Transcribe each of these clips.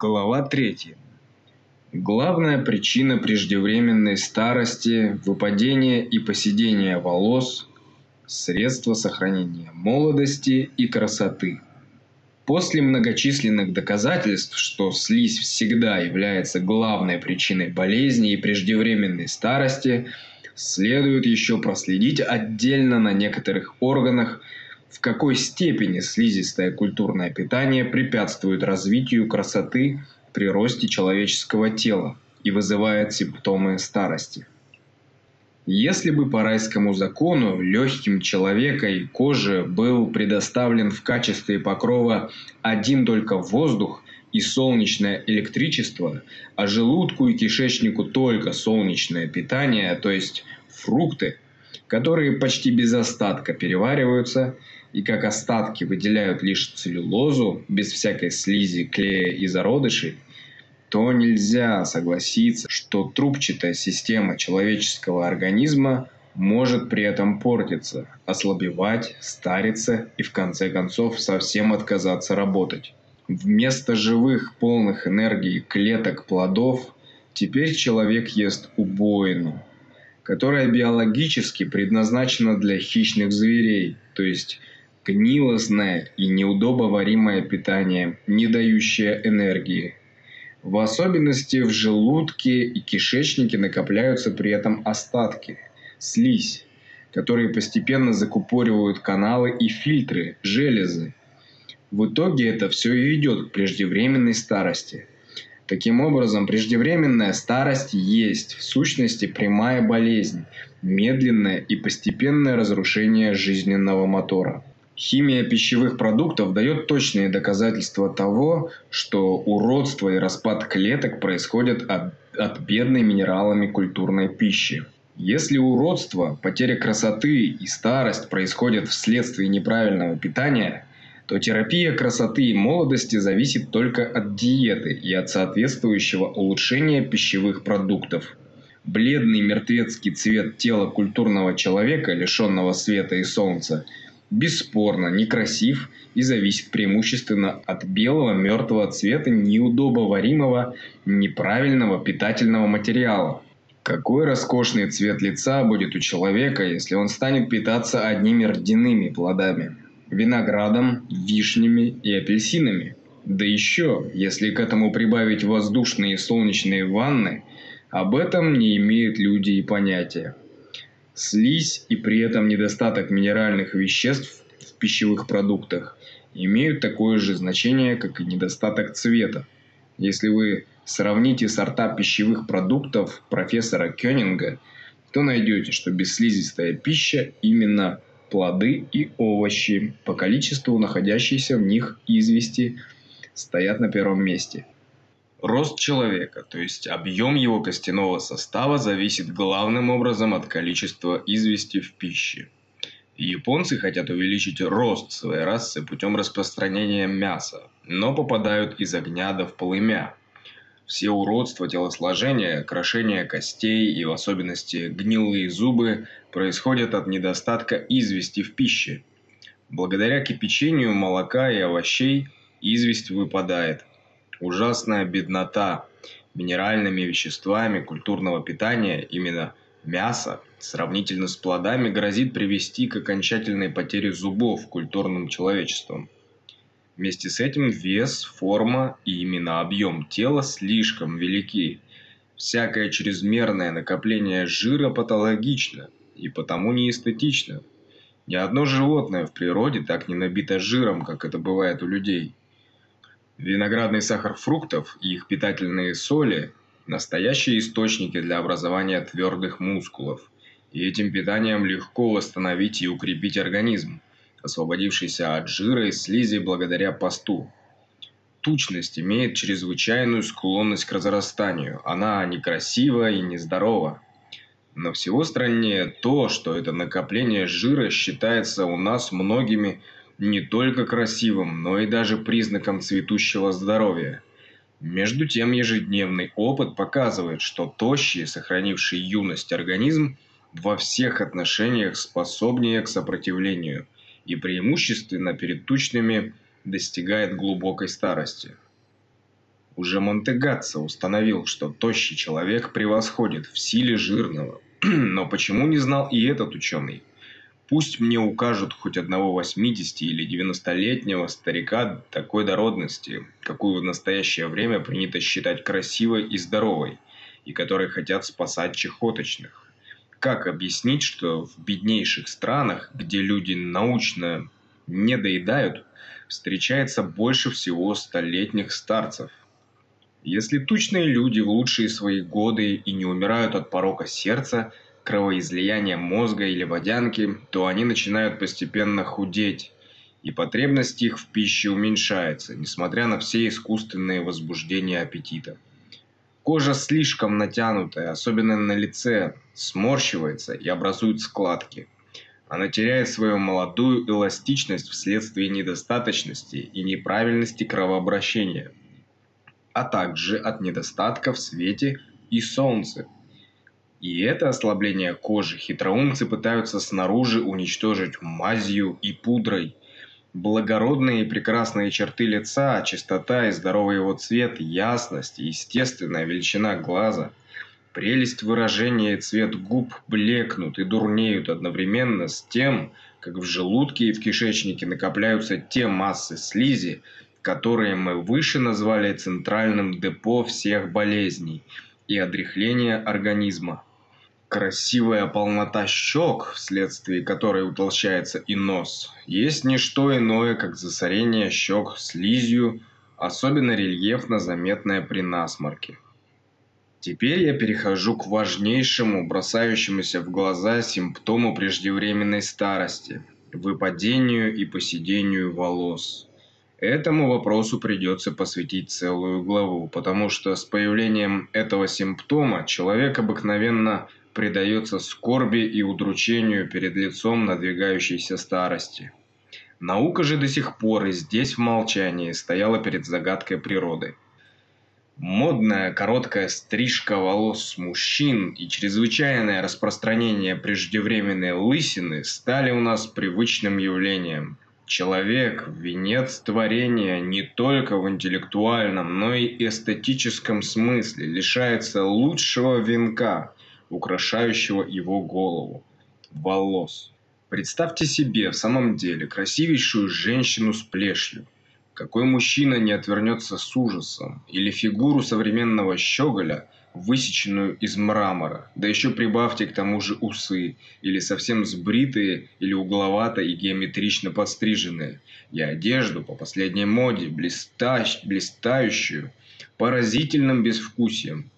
Глава 3. Главная причина преждевременной старости – выпадение и поседение волос, средство сохранения молодости и красоты. После многочисленных доказательств, что слизь всегда является главной причиной болезни и преждевременной старости, следует еще проследить отдельно на некоторых органах – в какой степени слизистое культурное питание препятствует развитию красоты при росте человеческого тела и вызывает симптомы старости. Если бы по райскому закону легким человека и кожи был предоставлен в качестве покрова один только воздух и солнечное электричество, а желудку и кишечнику только солнечное питание, то есть фрукты, которые почти без остатка перевариваются – и как остатки выделяют лишь целлюлозу, без всякой слизи, клея и зародышей, то нельзя согласиться, что трубчатая система человеческого организма может при этом портиться, ослабевать, стариться и в конце концов совсем отказаться работать. Вместо живых, полных энергии клеток плодов, теперь человек ест убоину, которая биологически предназначена для хищных зверей, то есть гнилостное и неудобоваримое питание, не дающее энергии. В особенности в желудке и кишечнике накопляются при этом остатки, слизь, которые постепенно закупоривают каналы и фильтры, железы. В итоге это все и ведет к преждевременной старости. Таким образом, преждевременная старость есть в сущности прямая болезнь, медленное и постепенное разрушение жизненного мотора. Химия пищевых продуктов дает точные доказательства того, что уродство и распад клеток происходят от, от бедной минералами культурной пищи. Если уродство, потеря красоты и старость происходят вследствие неправильного питания, то терапия красоты и молодости зависит только от диеты и от соответствующего улучшения пищевых продуктов. Бледный мертвецкий цвет тела культурного человека, лишенного света и солнца – бесспорно некрасив и зависит преимущественно от белого мертвого цвета неудобоваримого неправильного питательного материала. Какой роскошный цвет лица будет у человека, если он станет питаться одними рдяными плодами, виноградом, вишнями и апельсинами? Да еще, если к этому прибавить воздушные и солнечные ванны, об этом не имеют люди и понятия слизь и при этом недостаток минеральных веществ в пищевых продуктах имеют такое же значение, как и недостаток цвета. Если вы сравните сорта пищевых продуктов профессора Кёнинга, то найдете, что бесслизистая пища именно плоды и овощи по количеству находящейся в них извести стоят на первом месте – Рост человека, то есть объем его костяного состава, зависит главным образом от количества извести в пище. Японцы хотят увеличить рост своей расы путем распространения мяса, но попадают из огня до в полымя. Все уродства телосложения, крошение костей и в особенности гнилые зубы происходят от недостатка извести в пище. Благодаря кипячению молока и овощей известь выпадает, ужасная беднота минеральными веществами культурного питания, именно мясо, сравнительно с плодами, грозит привести к окончательной потере зубов культурным человечеством. Вместе с этим вес, форма и именно объем тела слишком велики. Всякое чрезмерное накопление жира патологично и потому неэстетично. Ни одно животное в природе так не набито жиром, как это бывает у людей. Виноградный сахар фруктов и их питательные соли – настоящие источники для образования твердых мускулов, и этим питанием легко восстановить и укрепить организм, освободившийся от жира и слизи благодаря посту. Тучность имеет чрезвычайную склонность к разрастанию, она некрасива и нездорова. Но всего страннее то, что это накопление жира считается у нас многими – не только красивым, но и даже признаком цветущего здоровья. Между тем ежедневный опыт показывает, что тощий, сохранивший юность организм во всех отношениях способнее к сопротивлению и преимущественно перед тучными достигает глубокой старости. Уже Монтегатца установил, что тощий человек превосходит в силе жирного. Но почему не знал и этот ученый? Пусть мне укажут хоть одного 80 или 90-летнего старика такой дородности, какую в настоящее время принято считать красивой и здоровой, и которые хотят спасать чехоточных. Как объяснить, что в беднейших странах, где люди научно не доедают, встречается больше всего столетних старцев? Если тучные люди в лучшие свои годы и не умирают от порока сердца – кровоизлияния мозга или водянки, то они начинают постепенно худеть, и потребность их в пище уменьшается, несмотря на все искусственные возбуждения аппетита. Кожа слишком натянутая, особенно на лице, сморщивается и образует складки. Она теряет свою молодую эластичность вследствие недостаточности и неправильности кровообращения, а также от недостатка в свете и солнце – и это ослабление кожи хитроумцы пытаются снаружи уничтожить мазью и пудрой. Благородные и прекрасные черты лица, чистота и здоровый его цвет, ясность и естественная величина глаза, прелесть выражения и цвет губ блекнут и дурнеют одновременно с тем, как в желудке и в кишечнике накопляются те массы слизи, которые мы выше назвали центральным депо всех болезней и отряхления организма. Красивая полнота щек, вследствие которой утолщается и нос, есть не что иное, как засорение щек слизью, особенно рельефно заметное при насморке. Теперь я перехожу к важнейшему, бросающемуся в глаза симптому преждевременной старости – выпадению и поседению волос. Этому вопросу придется посвятить целую главу, потому что с появлением этого симптома человек обыкновенно предается скорби и удручению перед лицом надвигающейся старости. Наука же до сих пор и здесь в молчании стояла перед загадкой природы. Модная короткая стрижка волос мужчин и чрезвычайное распространение преждевременной лысины стали у нас привычным явлением. Человек – венец творения не только в интеллектуальном, но и эстетическом смысле, лишается лучшего венка – украшающего его голову – волос. Представьте себе в самом деле красивейшую женщину с плешью. Какой мужчина не отвернется с ужасом? Или фигуру современного щеголя, высеченную из мрамора, да еще прибавьте к тому же усы, или совсем сбритые, или угловато и геометрично подстриженные, и одежду по последней моде, блистающ, блистающую, поразительным безвкусием,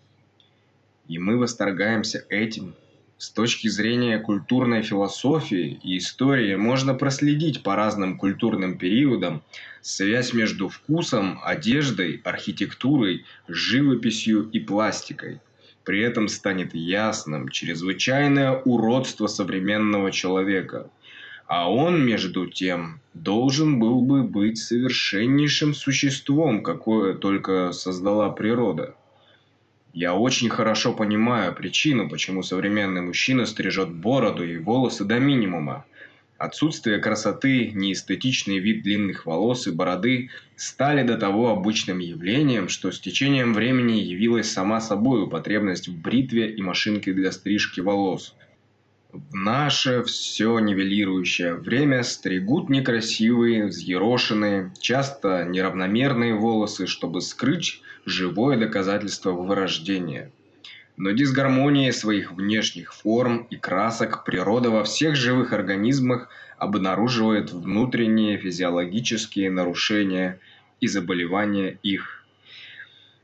и мы восторгаемся этим. С точки зрения культурной философии и истории можно проследить по разным культурным периодам связь между вкусом, одеждой, архитектурой, живописью и пластикой. При этом станет ясным чрезвычайное уродство современного человека. А он, между тем, должен был бы быть совершеннейшим существом, какое только создала природа. Я очень хорошо понимаю причину, почему современный мужчина стрижет бороду и волосы до минимума. Отсутствие красоты, неэстетичный вид длинных волос и бороды стали до того обычным явлением, что с течением времени явилась сама собой потребность в бритве и машинке для стрижки волос. В наше все нивелирующее время стригут некрасивые, взъерошенные, часто неравномерные волосы, чтобы скрыть живое доказательство вырождения. Но дисгармония своих внешних форм и красок природа во всех живых организмах обнаруживает внутренние физиологические нарушения и заболевания их.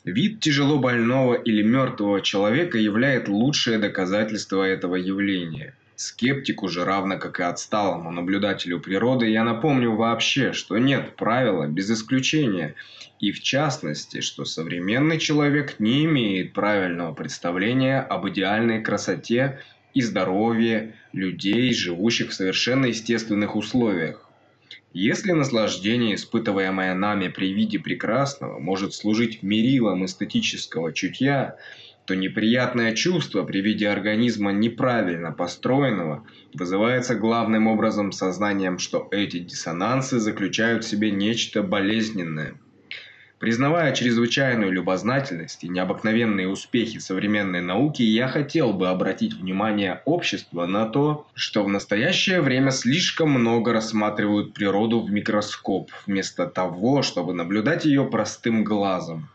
Вид тяжело больного или мертвого человека являет лучшее доказательство этого явления. Скептику же, равно как и отсталому наблюдателю природы, я напомню вообще, что нет правила без исключения – и в частности, что современный человек не имеет правильного представления об идеальной красоте и здоровье людей, живущих в совершенно естественных условиях. Если наслаждение, испытываемое нами при виде прекрасного, может служить мерилом эстетического чутья, то неприятное чувство при виде организма неправильно построенного вызывается главным образом сознанием, что эти диссонансы заключают в себе нечто болезненное – Признавая чрезвычайную любознательность и необыкновенные успехи современной науки, я хотел бы обратить внимание общества на то, что в настоящее время слишком много рассматривают природу в микроскоп, вместо того, чтобы наблюдать ее простым глазом.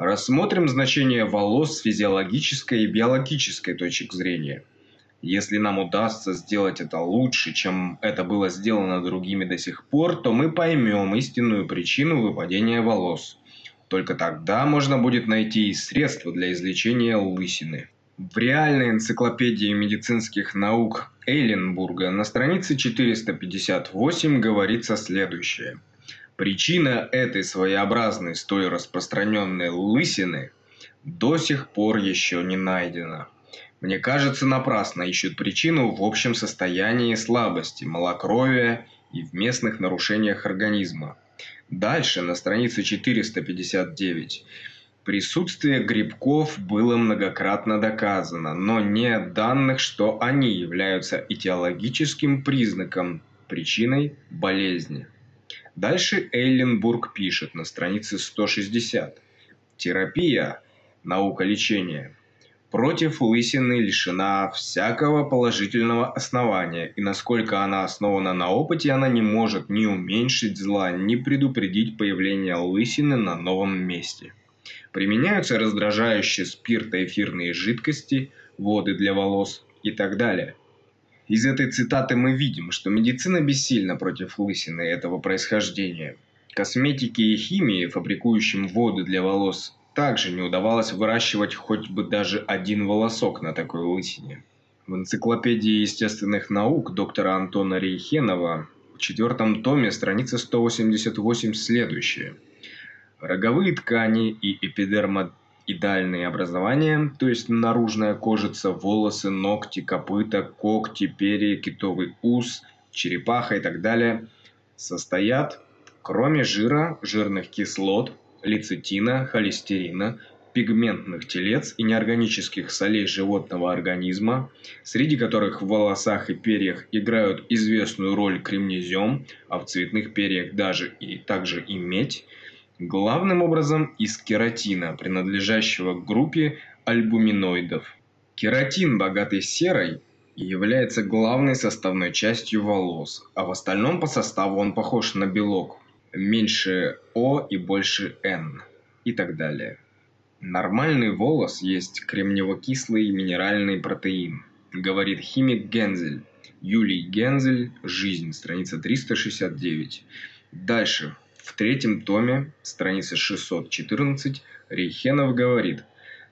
Рассмотрим значение волос с физиологической и биологической точек зрения. Если нам удастся сделать это лучше, чем это было сделано другими до сих пор, то мы поймем истинную причину выпадения волос. Только тогда можно будет найти и средства для излечения лысины. В реальной энциклопедии медицинских наук Эйленбурга на странице 458 говорится следующее. Причина этой своеобразной, столь распространенной лысины до сих пор еще не найдена. Мне кажется, напрасно ищут причину в общем состоянии слабости, малокровия и в местных нарушениях организма. Дальше, на странице 459. Присутствие грибков было многократно доказано, но нет данных, что они являются этиологическим признаком, причиной болезни. Дальше Эйленбург пишет на странице 160. Терапия – наука лечения – против лысины лишена всякого положительного основания, и насколько она основана на опыте, она не может ни уменьшить зла, ни предупредить появление лысины на новом месте. Применяются раздражающие спиртоэфирные жидкости, воды для волос и так далее. Из этой цитаты мы видим, что медицина бессильна против лысины этого происхождения. Косметики и химии, фабрикующим воды для волос также не удавалось выращивать хоть бы даже один волосок на такой лысине. В энциклопедии естественных наук доктора Антона Рейхенова в четвертом томе страница 188 следующее. Роговые ткани и эпидермоидальные образования, то есть наружная кожица, волосы, ногти, копыта, когти, перья, китовый ус, черепаха и так далее, состоят, кроме жира, жирных кислот, лецитина, холестерина, пигментных телец и неорганических солей животного организма, среди которых в волосах и перьях играют известную роль кремнезем, а в цветных перьях даже и также и медь, главным образом из кератина, принадлежащего к группе альбуминоидов. Кератин, богатый серой, является главной составной частью волос, а в остальном по составу он похож на белок, меньше О и больше Н и так далее. Нормальный волос есть кремниево-кислый минеральный протеин, говорит химик Гензель. Юлий Гензель «Жизнь», страница 369. Дальше, в третьем томе, страница 614, Рейхенов говорит,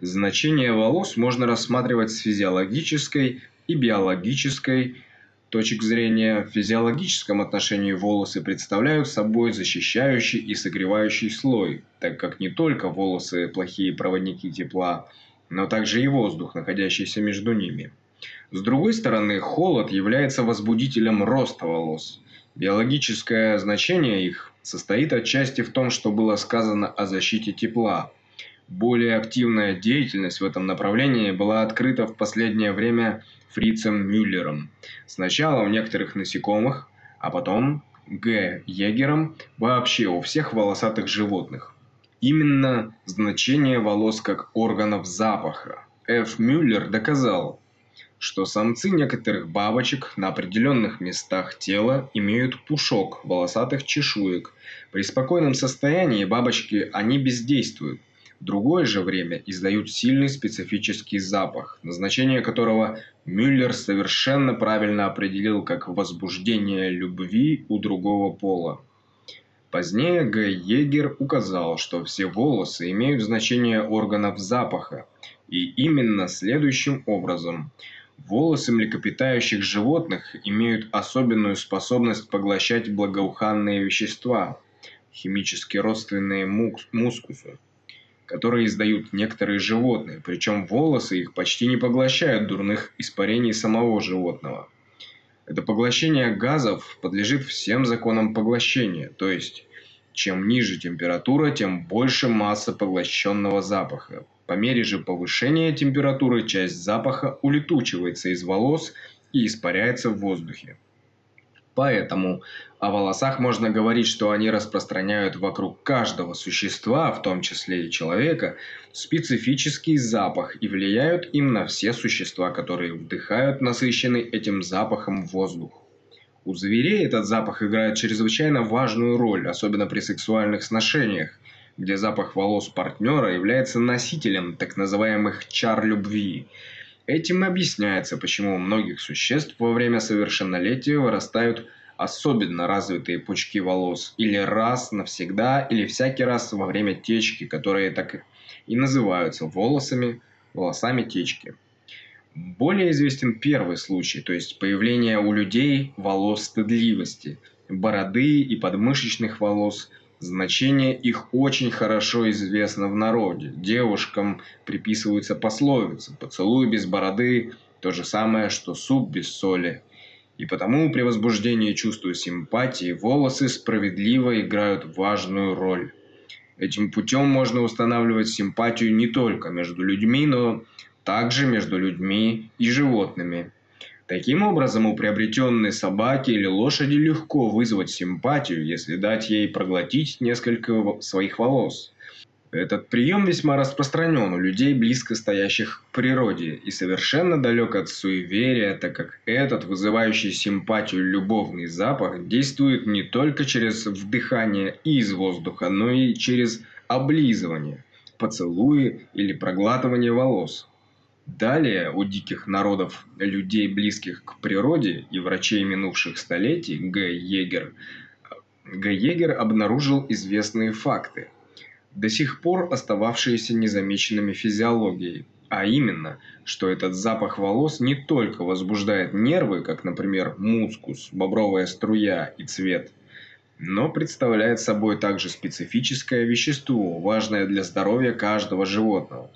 значение волос можно рассматривать с физиологической и биологической точек зрения, в физиологическом отношении волосы представляют собой защищающий и согревающий слой, так как не только волосы – плохие проводники тепла, но также и воздух, находящийся между ними. С другой стороны, холод является возбудителем роста волос. Биологическое значение их состоит отчасти в том, что было сказано о защите тепла. Более активная деятельность в этом направлении была открыта в последнее время – Фрицем Мюллером. Сначала у некоторых насекомых, а потом Г. Егером вообще у всех волосатых животных. Именно значение волос как органов запаха. Ф. Мюллер доказал, что самцы некоторых бабочек на определенных местах тела имеют пушок волосатых чешуек. При спокойном состоянии бабочки они бездействуют, в другое же время издают сильный специфический запах, назначение которого Мюллер совершенно правильно определил как возбуждение любви у другого пола. Позднее Г. Егер указал, что все волосы имеют значение органов запаха, и именно следующим образом. Волосы млекопитающих животных имеют особенную способность поглощать благоуханные вещества, химически родственные мускусу которые издают некоторые животные, причем волосы их почти не поглощают дурных испарений самого животного. Это поглощение газов подлежит всем законам поглощения, то есть чем ниже температура, тем больше масса поглощенного запаха. По мере же повышения температуры часть запаха улетучивается из волос и испаряется в воздухе. Поэтому о волосах можно говорить, что они распространяют вокруг каждого существа, в том числе и человека, специфический запах и влияют им на все существа, которые вдыхают насыщенный этим запахом воздух. У зверей этот запах играет чрезвычайно важную роль, особенно при сексуальных сношениях, где запах волос партнера является носителем так называемых чар любви. Этим объясняется, почему у многих существ во время совершеннолетия вырастают особенно развитые пучки волос, или раз навсегда, или всякий раз во время течки, которые так и называются волосами, волосами течки. Более известен первый случай, то есть появление у людей волос стыдливости, бороды и подмышечных волос. Значение их очень хорошо известно в народе. Девушкам приписываются пословицы «поцелуй без бороды» – то же самое, что суп без соли. И потому при возбуждении чувства симпатии волосы справедливо играют важную роль. Этим путем можно устанавливать симпатию не только между людьми, но также между людьми и животными. Таким образом, у приобретенной собаки или лошади легко вызвать симпатию, если дать ей проглотить несколько своих волос. Этот прием весьма распространен у людей, близко стоящих к природе, и совершенно далек от суеверия, так как этот, вызывающий симпатию любовный запах, действует не только через вдыхание из воздуха, но и через облизывание, поцелуи или проглатывание волос. Далее у диких народов, людей, близких к природе и врачей минувших столетий, Г. Егер, Г. Егер обнаружил известные факты – до сих пор остававшиеся незамеченными физиологией. А именно, что этот запах волос не только возбуждает нервы, как, например, мускус, бобровая струя и цвет, но представляет собой также специфическое вещество, важное для здоровья каждого животного.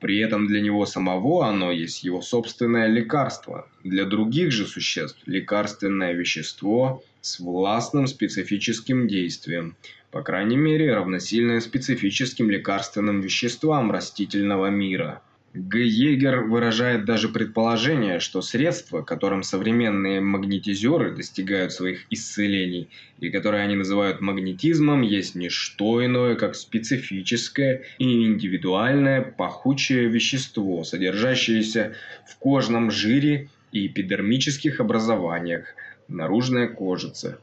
При этом для него самого оно есть его собственное лекарство. Для других же существ лекарственное вещество с властным специфическим действием – по крайней мере, равносильное специфическим лекарственным веществам растительного мира. Г. Егер выражает даже предположение, что средства, которым современные магнетизеры достигают своих исцелений, и которые они называют магнетизмом, есть не что иное, как специфическое и индивидуальное пахучее вещество, содержащееся в кожном жире и эпидермических образованиях, наружная кожица,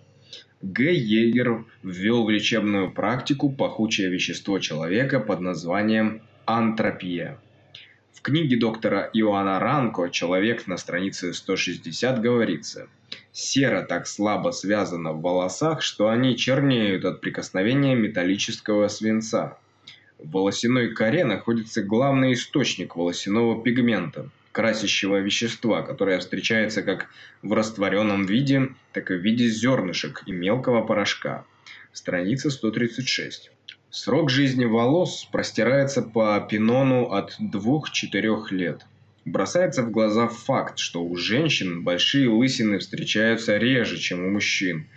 Г. Егер ввел в лечебную практику пахучее вещество человека под названием антропия. В книге доктора Иоанна Ранко «Человек» на странице 160 говорится «Сера так слабо связана в волосах, что они чернеют от прикосновения металлического свинца. В волосяной коре находится главный источник волосяного пигмента – красящего вещества, которое встречается как в растворенном виде, так и в виде зернышек и мелкого порошка. Страница 136. Срок жизни волос простирается по пинону от 2-4 лет. Бросается в глаза факт, что у женщин большие лысины встречаются реже, чем у мужчин,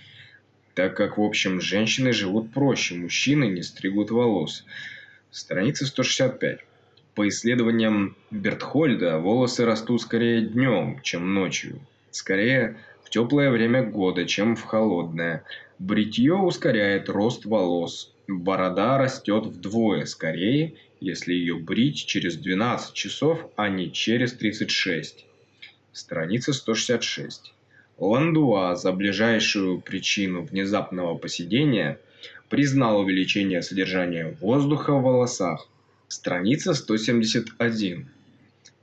так как, в общем, женщины живут проще, мужчины не стригут волос. Страница 165. По исследованиям Бертхольда, волосы растут скорее днем, чем ночью. Скорее в теплое время года, чем в холодное. Бритье ускоряет рост волос. Борода растет вдвое скорее, если ее брить через 12 часов, а не через 36. Страница 166. Ландуа за ближайшую причину внезапного поседения признал увеличение содержания воздуха в волосах – Страница 171.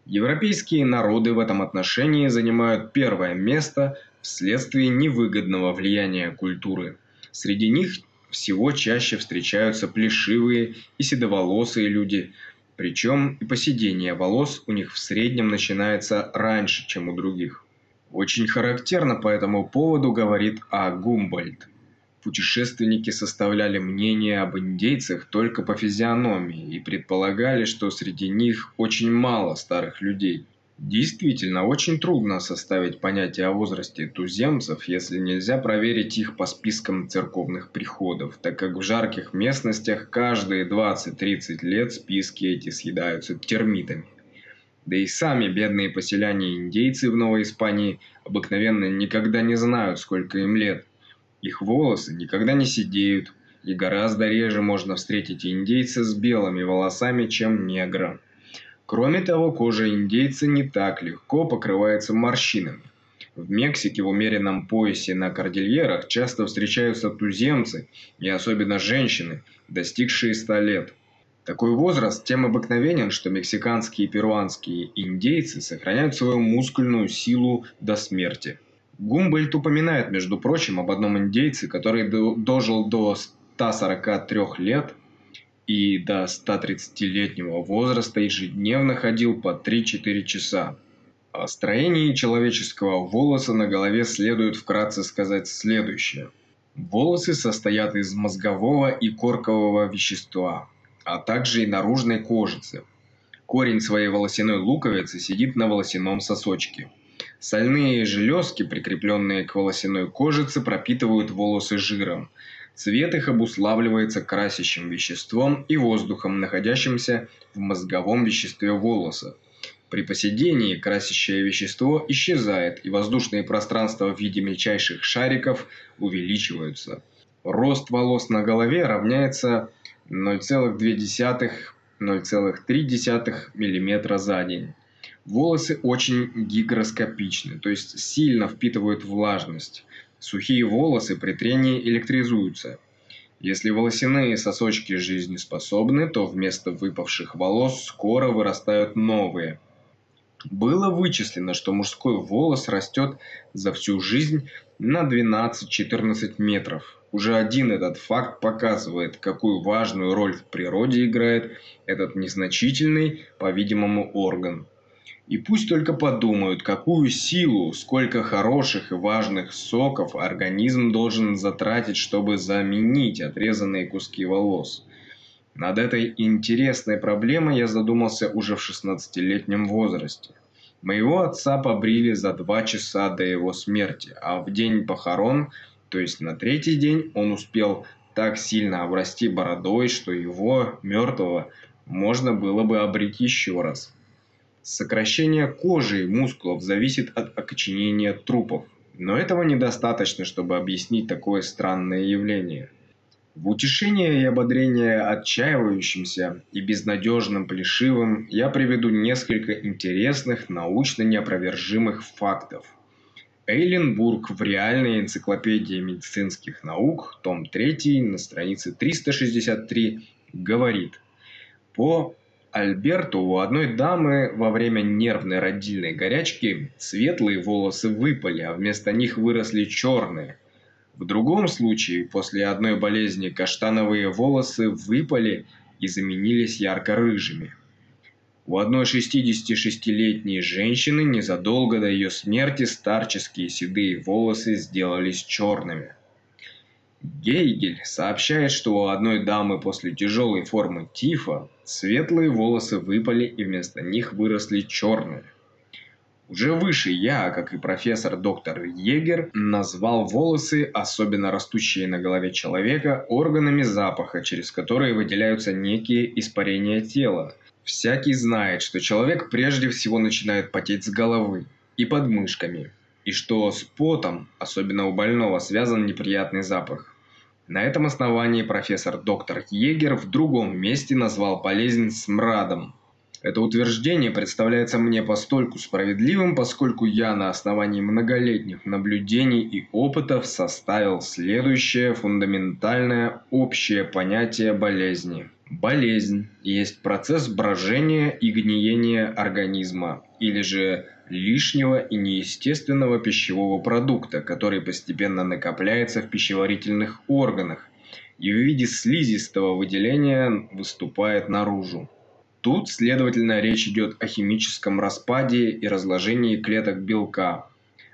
Европейские народы в этом отношении занимают первое место вследствие невыгодного влияния культуры. Среди них всего чаще встречаются плешивые и седоволосые люди, причем и поседение волос у них в среднем начинается раньше, чем у других. Очень характерно по этому поводу говорит А. Гумбольд – Путешественники составляли мнение об индейцах только по физиономии и предполагали, что среди них очень мало старых людей. Действительно, очень трудно составить понятие о возрасте туземцев, если нельзя проверить их по спискам церковных приходов, так как в жарких местностях каждые 20-30 лет списки эти съедаются термитами. Да и сами бедные поселяне-индейцы в Новой Испании обыкновенно никогда не знают, сколько им лет. Их волосы никогда не сидеют, и гораздо реже можно встретить индейца с белыми волосами, чем негра. Кроме того, кожа индейца не так легко покрывается морщинами. В Мексике в умеренном поясе на кордильерах часто встречаются туземцы, и особенно женщины, достигшие 100 лет. Такой возраст тем обыкновенен, что мексиканские и перуанские индейцы сохраняют свою мускульную силу до смерти. Гумбольд упоминает, между прочим, об одном индейце, который дожил до 143 лет и до 130-летнего возраста ежедневно ходил по 3-4 часа. О строении человеческого волоса на голове следует вкратце сказать следующее. Волосы состоят из мозгового и коркового вещества – а также и наружной кожицы. Корень своей волосяной луковицы сидит на волосяном сосочке. Сальные железки, прикрепленные к волосяной кожице, пропитывают волосы жиром. Цвет их обуславливается красящим веществом и воздухом, находящимся в мозговом веществе волоса. При поседении красящее вещество исчезает, и воздушные пространства в виде мельчайших шариков увеличиваются. Рост волос на голове равняется 0,2-0,3 мм за день. Волосы очень гигроскопичны, то есть сильно впитывают влажность. Сухие волосы при трении электризуются. Если волосяные сосочки жизнеспособны, то вместо выпавших волос скоро вырастают новые. Было вычислено, что мужской волос растет за всю жизнь на 12-14 метров. Уже один этот факт показывает, какую важную роль в природе играет этот незначительный, по-видимому, орган. И пусть только подумают, какую силу, сколько хороших и важных соков организм должен затратить, чтобы заменить отрезанные куски волос. Над этой интересной проблемой я задумался уже в 16-летнем возрасте. Моего отца побрили за два часа до его смерти, а в день похорон – то есть на третий день он успел так сильно обрасти бородой, что его, мертвого, можно было бы обрить еще раз. Сокращение кожи и мускулов зависит от окоченения трупов, но этого недостаточно, чтобы объяснить такое странное явление. В утешение и ободрение отчаивающимся и безнадежным плешивым я приведу несколько интересных научно неопровержимых фактов – Эйленбург в реальной энциклопедии медицинских наук, том 3, на странице 363, говорит, по Альберту у одной дамы во время нервной родильной горячки светлые волосы выпали, а вместо них выросли черные. В другом случае, после одной болезни каштановые волосы выпали и заменились ярко-рыжими. У одной 66-летней женщины незадолго до ее смерти старческие седые волосы сделались черными. Гейгель сообщает, что у одной дамы после тяжелой формы тифа светлые волосы выпали и вместо них выросли черные. Уже выше я, как и профессор доктор Егер, назвал волосы, особенно растущие на голове человека, органами запаха, через которые выделяются некие испарения тела – Всякий знает, что человек прежде всего начинает потеть с головы и подмышками, и что с потом, особенно у больного, связан неприятный запах. На этом основании профессор доктор Егер в другом месте назвал болезнь смрадом. Это утверждение представляется мне постольку справедливым, поскольку я на основании многолетних наблюдений и опытов составил следующее фундаментальное общее понятие болезни – Болезнь есть процесс брожения и гниения организма, или же лишнего и неестественного пищевого продукта, который постепенно накопляется в пищеварительных органах и в виде слизистого выделения выступает наружу. Тут, следовательно, речь идет о химическом распаде и разложении клеток белка.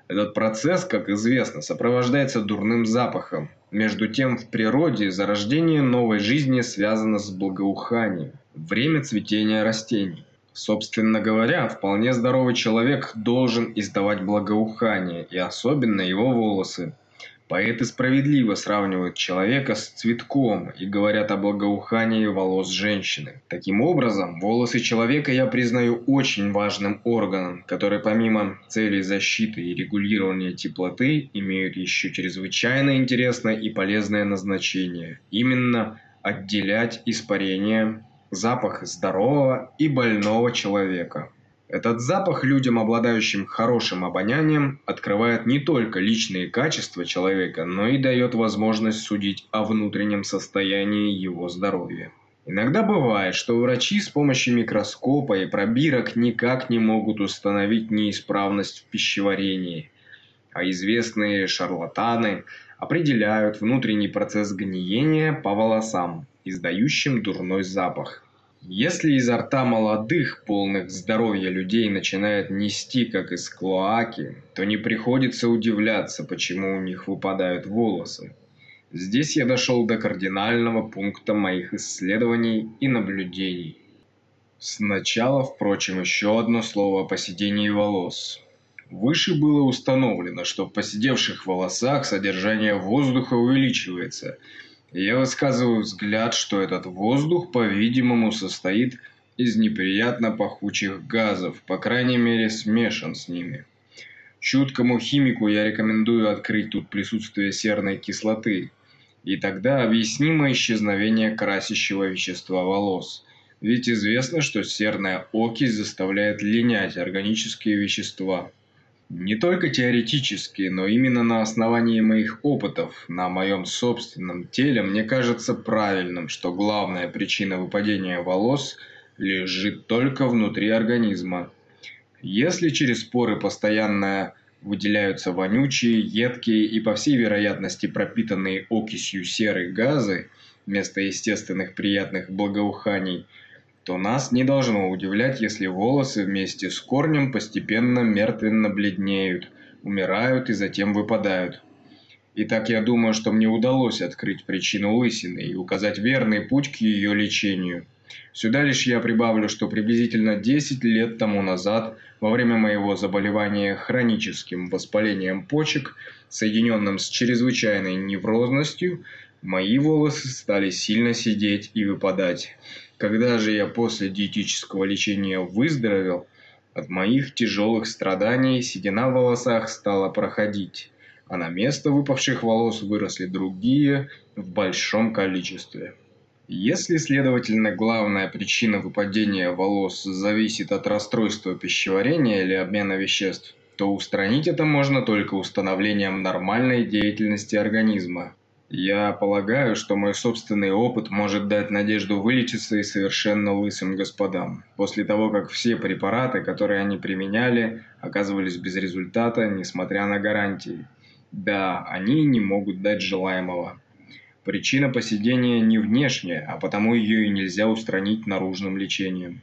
Этот процесс, как известно, сопровождается дурным запахом, между тем, в природе зарождение новой жизни связано с благоуханием, время цветения растений. Собственно говоря, вполне здоровый человек должен издавать благоухание, и особенно его волосы. Поэты справедливо сравнивают человека с цветком и говорят о благоухании волос женщины. Таким образом, волосы человека я признаю очень важным органом, который помимо целей защиты и регулирования теплоты имеют еще чрезвычайно интересное и полезное назначение. Именно отделять испарение, запах здорового и больного человека. Этот запах людям, обладающим хорошим обонянием, открывает не только личные качества человека, но и дает возможность судить о внутреннем состоянии его здоровья. Иногда бывает, что врачи с помощью микроскопа и пробирок никак не могут установить неисправность в пищеварении, а известные шарлатаны определяют внутренний процесс гниения по волосам, издающим дурной запах. Если изо рта молодых, полных здоровья людей начинает нести, как из клоаки, то не приходится удивляться, почему у них выпадают волосы. Здесь я дошел до кардинального пункта моих исследований и наблюдений. Сначала, впрочем, еще одно слово о поседении волос. Выше было установлено, что в поседевших волосах содержание воздуха увеличивается – я высказываю взгляд, что этот воздух, по-видимому, состоит из неприятно пахучих газов, по крайней мере, смешан с ними. Чуткому химику я рекомендую открыть тут присутствие серной кислоты, и тогда объяснимо исчезновение красящего вещества волос. Ведь известно, что серная окись заставляет линять органические вещества – не только теоретически, но именно на основании моих опытов на моем собственном теле мне кажется правильным, что главная причина выпадения волос лежит только внутри организма. Если через поры постоянно выделяются вонючие, едкие и, по всей вероятности, пропитанные окисью серы газы, вместо естественных приятных благоуханий – то нас не должно удивлять, если волосы вместе с корнем постепенно мертвенно бледнеют, умирают и затем выпадают. Итак, я думаю, что мне удалось открыть причину лысины и указать верный путь к ее лечению. Сюда лишь я прибавлю, что приблизительно 10 лет тому назад, во время моего заболевания хроническим воспалением почек, соединенным с чрезвычайной неврозностью, мои волосы стали сильно сидеть и выпадать. Когда же я после диетического лечения выздоровел, от моих тяжелых страданий седина в волосах стала проходить, а на место выпавших волос выросли другие в большом количестве. Если, следовательно, главная причина выпадения волос зависит от расстройства пищеварения или обмена веществ, то устранить это можно только установлением нормальной деятельности организма, я полагаю, что мой собственный опыт может дать надежду вылечиться и совершенно лысым господам, после того, как все препараты, которые они применяли, оказывались без результата, несмотря на гарантии. Да, они не могут дать желаемого. Причина посидения не внешняя, а потому ее и нельзя устранить наружным лечением.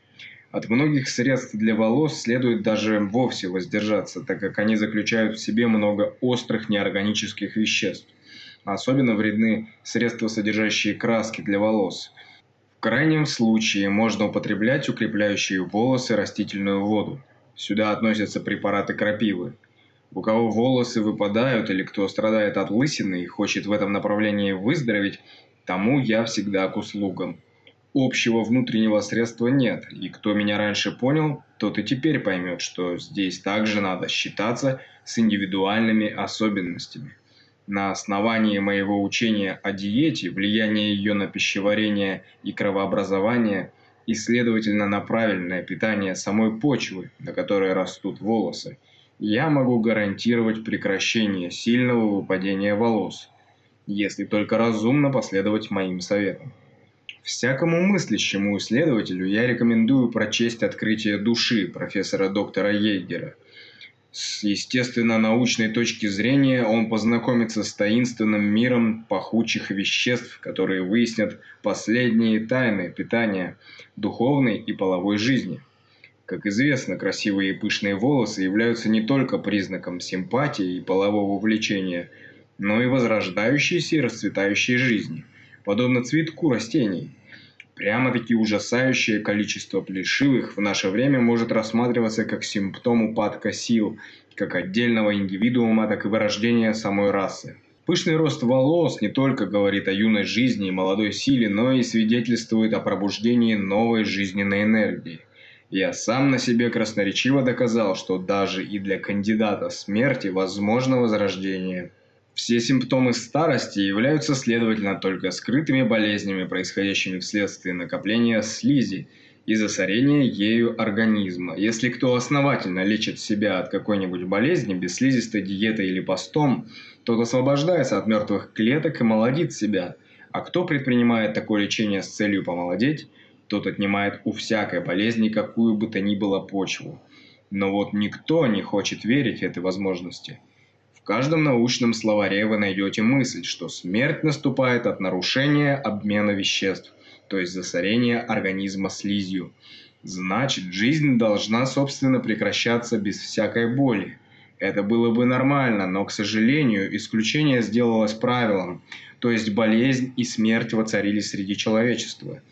От многих средств для волос следует даже вовсе воздержаться, так как они заключают в себе много острых неорганических веществ. Особенно вредны средства, содержащие краски для волос. В крайнем случае можно употреблять укрепляющие волосы растительную воду. Сюда относятся препараты крапивы. У кого волосы выпадают или кто страдает от лысины и хочет в этом направлении выздороветь, тому я всегда к услугам. Общего внутреннего средства нет, и кто меня раньше понял, тот и теперь поймет, что здесь также надо считаться с индивидуальными особенностями. На основании моего учения о диете, влияние ее на пищеварение и кровообразование и, следовательно, на правильное питание самой почвы, на которой растут волосы, я могу гарантировать прекращение сильного выпадения волос, если только разумно последовать моим советам. Всякому мыслящему исследователю я рекомендую прочесть «Открытие души» профессора доктора Ейгера – с естественно-научной точки зрения он познакомится с таинственным миром пахучих веществ, которые выяснят последние тайны питания духовной и половой жизни. Как известно, красивые и пышные волосы являются не только признаком симпатии и полового влечения, но и возрождающейся и расцветающей жизни, подобно цветку растений – Прямо-таки ужасающее количество плешивых в наше время может рассматриваться как симптом упадка сил, как отдельного индивидуума, так и вырождения самой расы. Пышный рост волос не только говорит о юной жизни и молодой силе, но и свидетельствует о пробуждении новой жизненной энергии. Я сам на себе красноречиво доказал, что даже и для кандидата смерти возможно возрождение. Все симптомы старости являются, следовательно, только скрытыми болезнями, происходящими вследствие накопления слизи и засорения ею организма. Если кто основательно лечит себя от какой-нибудь болезни без слизистой диетой или постом, тот освобождается от мертвых клеток и молодит себя. А кто предпринимает такое лечение с целью помолодеть, тот отнимает у всякой болезни какую бы то ни было почву. Но вот никто не хочет верить этой возможности – в каждом научном словаре вы найдете мысль, что смерть наступает от нарушения обмена веществ, то есть засорения организма слизью. Значит, жизнь должна, собственно, прекращаться без всякой боли. Это было бы нормально, но, к сожалению, исключение сделалось правилом, то есть болезнь и смерть воцарились среди человечества.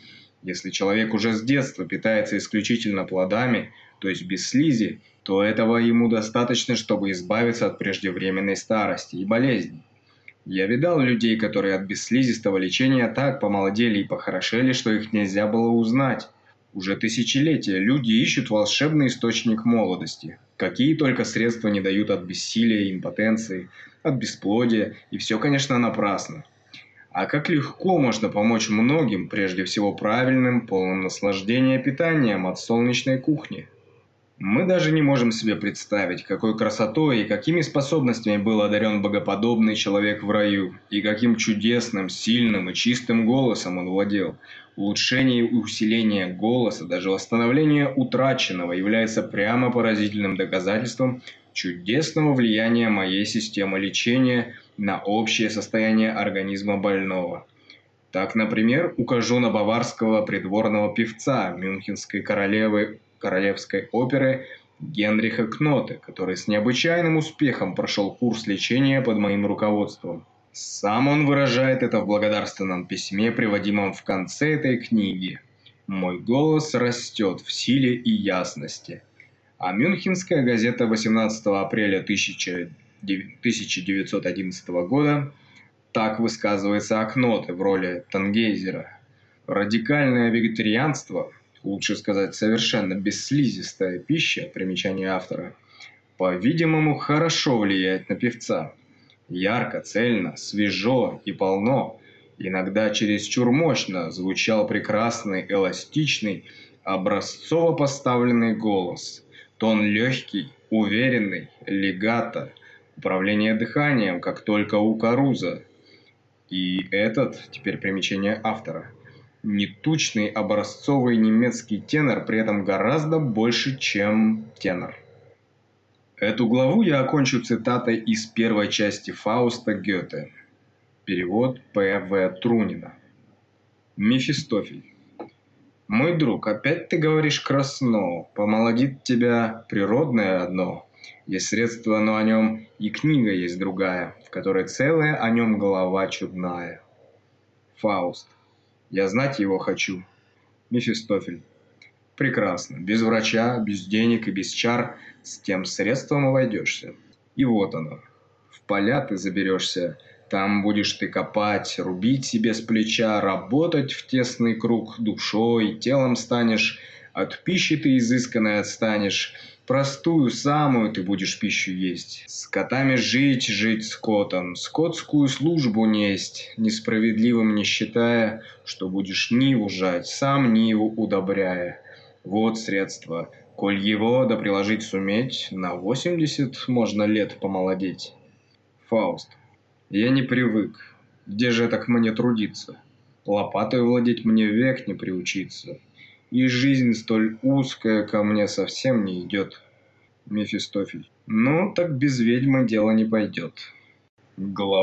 Если человек уже с детства питается исключительно плодами, то есть без слизи, то этого ему достаточно, чтобы избавиться от преждевременной старости и болезней. Я видал людей, которые от бесслизистого лечения так помолодели и похорошели, что их нельзя было узнать. Уже тысячелетия люди ищут волшебный источник молодости. Какие только средства не дают от бессилия, импотенции, от бесплодия, и все, конечно, напрасно. А как легко можно помочь многим, прежде всего правильным, полным наслаждения питанием от солнечной кухни. Мы даже не можем себе представить, какой красотой и какими способностями был одарен богоподобный человек в раю, и каким чудесным, сильным и чистым голосом он владел. Улучшение и усиление голоса, даже восстановление утраченного, является прямо поразительным доказательством чудесного влияния моей системы лечения на общее состояние организма больного. Так, например, укажу на баварского придворного певца мюнхенской королевы королевской оперы Генриха Кноте, который с необычайным успехом прошел курс лечения под моим руководством. Сам он выражает это в благодарственном письме, приводимом в конце этой книги. «Мой голос растет в силе и ясности». А Мюнхенская газета 18 апреля 1911 года так высказывается о Кноте в роли Тангейзера. Радикальное вегетарианство лучше сказать совершенно бесслизистая пища, примечание автора, по-видимому, хорошо влияет на певца. Ярко, цельно, свежо и полно, иногда чересчур мощно звучал прекрасный, эластичный, образцово поставленный голос. Тон легкий, уверенный, легато, управление дыханием, как только у Каруза. И этот, теперь примечание автора – нетучный образцовый немецкий тенор при этом гораздо больше, чем тенор. Эту главу я окончу цитатой из первой части Фауста Гёте. Перевод П.В. Трунина. Мефистофель. Мой друг, опять ты говоришь красно, помолодит тебя природное одно. Есть средство, но о нем и книга есть другая, в которой целая о нем голова чудная. Фауст. Я знать его хочу. Мефистофель. Прекрасно. Без врача, без денег и без чар с тем средством обойдешься. И вот оно. В поля ты заберешься. Там будешь ты копать, рубить себе с плеча, работать в тесный круг душой, телом станешь, от пищи ты изысканной отстанешь, Простую самую ты будешь пищу есть. С котами жить, жить скотом, скотскую службу несть, несправедливым не считая, что будешь ниву жать, сам ниву удобряя. Вот средство. Коль его да приложить суметь, на восемьдесят можно лет помолодеть. Фауст. Я не привык. Где же так мне трудиться? Лопатой владеть мне век не приучиться и жизнь столь узкая ко мне совсем не идет. Мефистофель. Ну, так без ведьмы дело не пойдет. Глава